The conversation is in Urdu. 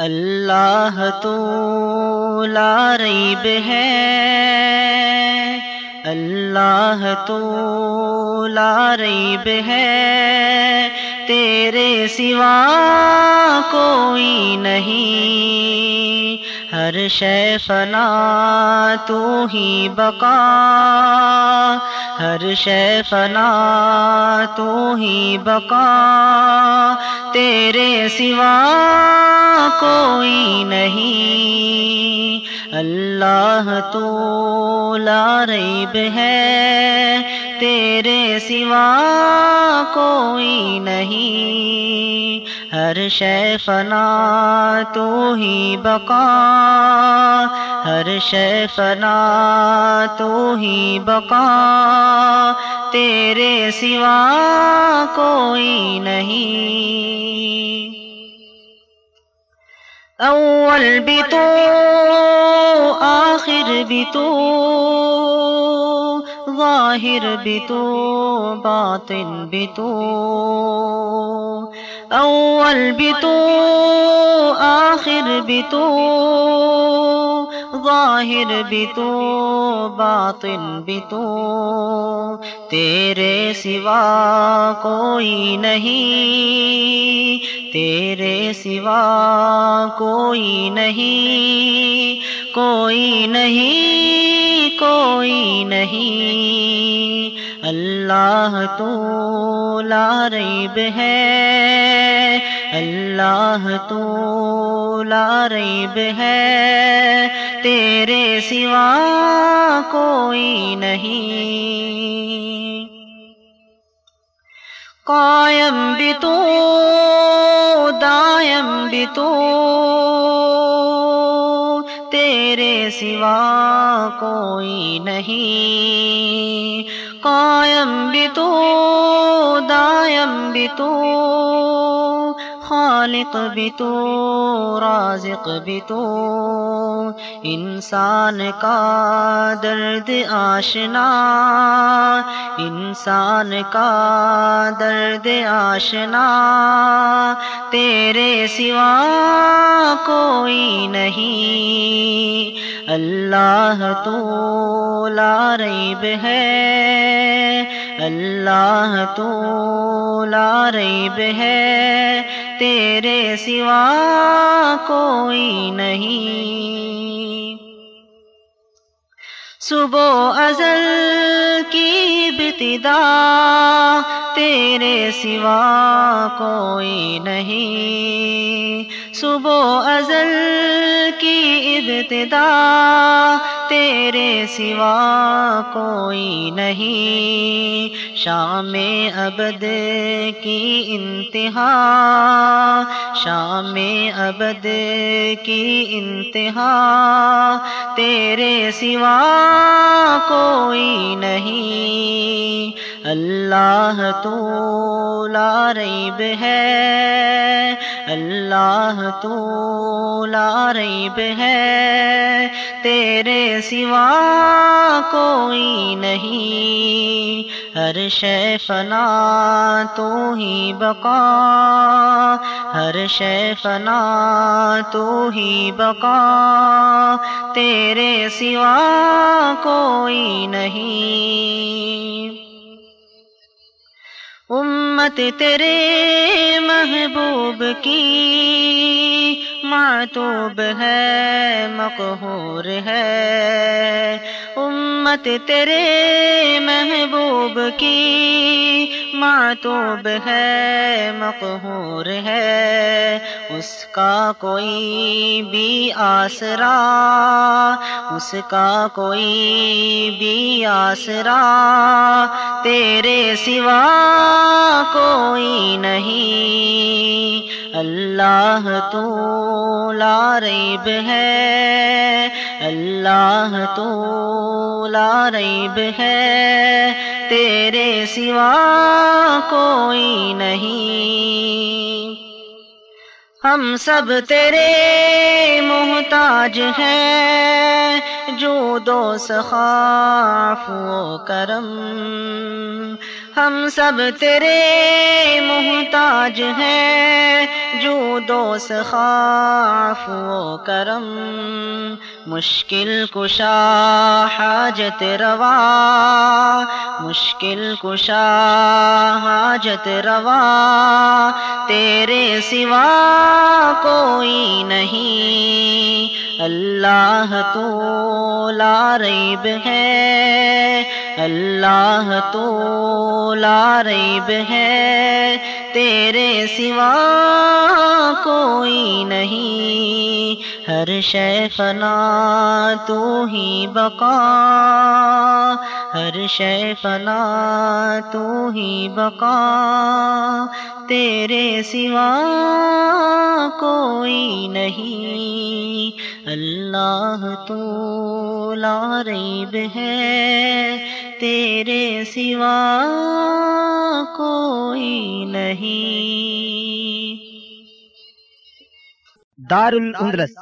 اللہ تو لا ریب ہے۔ اللہ تو لا ریب ہے۔ تیرے سوا کوئی نہیں۔ ہر شے فنا تو ہی بقا۔ ہر شے فنا تو ہی بقا۔ تیرے سوا کوئی نہیں۔ اللہ تو لا ریب ہے۔ تیرے سوا کوئی نہیں۔ ہر شے فنا تو ہی بقا، ہر شے فنا تو ہی بقا، تیرے سوا کوئی نہیں۔ اول بھی تو، آخر بھی تو۔ ظاہر بھی تو، باطن بھی تو۔ اول بھی تو، آخر بھی تو۔ ظاہر بھی تو، باطن بھی تو۔ تیرے سوا کوئی نہیں۔ تیرے سوا کوئی نہیں۔ کوئی نہیں۔ کوئی نہیں۔ اللہ تو لا ریب ہے۔ اللہ تو لا ریب ہے۔ تیرے سوا کوئی نہیں۔ قائم بھی تو، دائم بھی تو۔ تیرے سوا کوئی نہیں۔ قائم بھی تو دائم بھی تو۔ خالق بھی تو رازق بھی تو انسان کا درد آشنا، انسان کا درد آشنا، تیرے سوا کوئی نہیں، اللہ تو لا ریب ہے، اللہ تو لا ریب ہے تیرے سوا کوئی نہیں۔ صبح ازل کی ابتدا تیرے سوا کوئی نہیں۔ صبح ازل ابتدا تیرے سوا کوئی نہیں۔ شام ابد کی انتہا، شام ابد کی انتہا۔ تیرے سوا کوئی نہیں۔ اللہ تو لا ریب ہے۔ اللہ تو لا ریب ہے، تیرے سوا کوئی نہیں۔ ہر شے فنا تو ہی بقا، ہر شے فنا تو ہی بقا۔ تیرے سوا کوئی نہیں۔ امت تیرے محبوب کی معتوب ہے، مقہور ہے۔ امت تیرے محبوب کی معتوب ہے، مقہور ہے۔ اس کا کوئی بھی آسرا، اس کا کوئی بھی آسرا، تیرے سوا کوئی نہیں۔ اللہ تو لا ریب ہے، اللہ تو لا ریب ہے۔ تیرے سوا کوئی نہیں۔ ہم سب تیرے محتاج ہیں جو دو سخاف و کرم۔ ہم سب تیرے محتاج ہیں، جو دوست خاف و کرم، مشکل کشا حاجت روا، مشکل کشا حاجت روا، تیرے سوا کوئی نہیں۔ اللہ تو لا ریب ہے اللہ تو لا ریب ہے، تیرے سوا کوئی نہیں۔ ہر شے فنا تو ہی بقا۔ ہر شے فنا تو ہی بقا۔ تیرے سوا کوئی نہیں۔ اللہ تو لا ریب ہے۔ تیرے سوا کوئی نہیں۔ دار الاندلس